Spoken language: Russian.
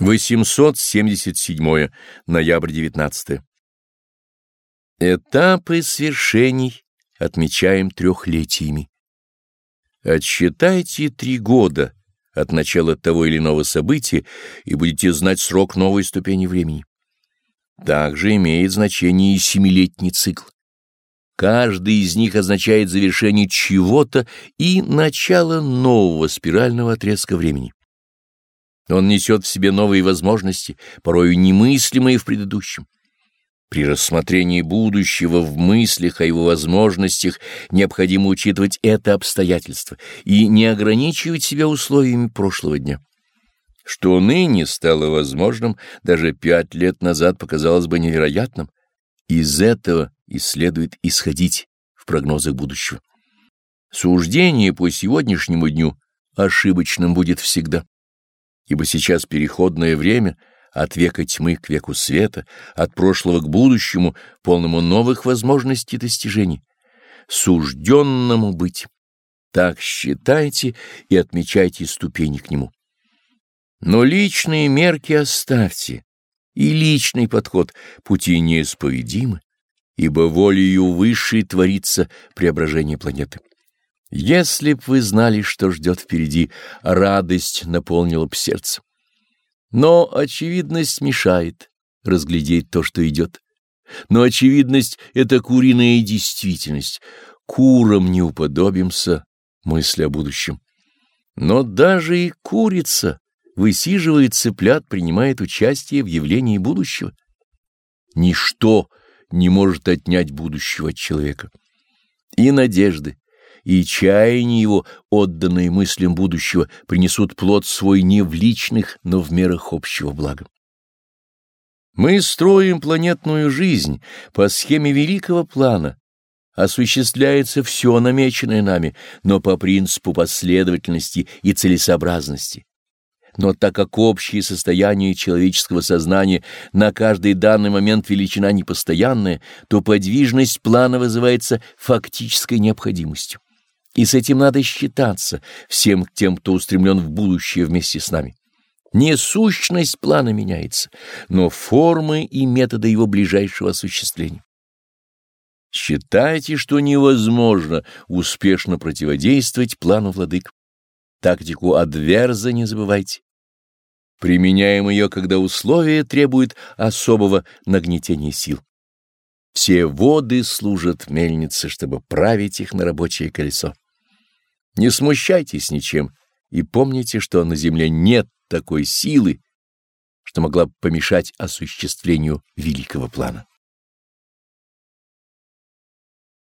877 ноябрь 19 Этапы свершений отмечаем трехлетиями. Отсчитайте три года от начала того или иного события и будете знать срок новой ступени времени. Также имеет значение и семилетний цикл. Каждый из них означает завершение чего-то и начало нового спирального отрезка времени. Он несет в себе новые возможности, порою немыслимые в предыдущем. При рассмотрении будущего в мыслях о его возможностях необходимо учитывать это обстоятельство и не ограничивать себя условиями прошлого дня. Что ныне стало возможным, даже пять лет назад показалось бы невероятным. Из этого и следует исходить в прогнозах будущего. Суждение по сегодняшнему дню ошибочным будет всегда ибо сейчас переходное время от века тьмы к веку света, от прошлого к будущему, полному новых возможностей и достижений. Сужденному быть. Так считайте и отмечайте ступени к нему. Но личные мерки оставьте, и личный подход пути неисповедимы, ибо волею высшей творится преображение планеты. Если б вы знали, что ждет впереди, радость наполнила б сердце. Но очевидность мешает разглядеть то, что идет. Но очевидность — это куриная действительность. Курам не уподобимся мысли о будущем. Но даже и курица, высиживая цыплят, принимает участие в явлении будущего. Ничто не может отнять будущего от человека. И надежды, и чаяния его, отданные мыслям будущего, принесут плод свой не в личных, но в мерах общего блага. Мы строим планетную жизнь по схеме великого плана. Осуществляется все намеченное нами, но по принципу последовательности и целесообразности. Но так как общее состояние человеческого сознания на каждый данный момент величина непостоянная, то подвижность плана вызывается фактической необходимостью. И с этим надо считаться всем тем, кто устремлен в будущее вместе с нами. Не сущность плана меняется, но формы и методы его ближайшего осуществления. Считайте, что невозможно успешно противодействовать плану владык. Тактику адверза не забывайте. Применяем ее, когда условия требуют особого нагнетения сил. Все воды служат мельнице, чтобы править их на рабочее колесо. Не смущайтесь ничем и помните, что на земле нет такой силы, что могла бы помешать осуществлению великого плана.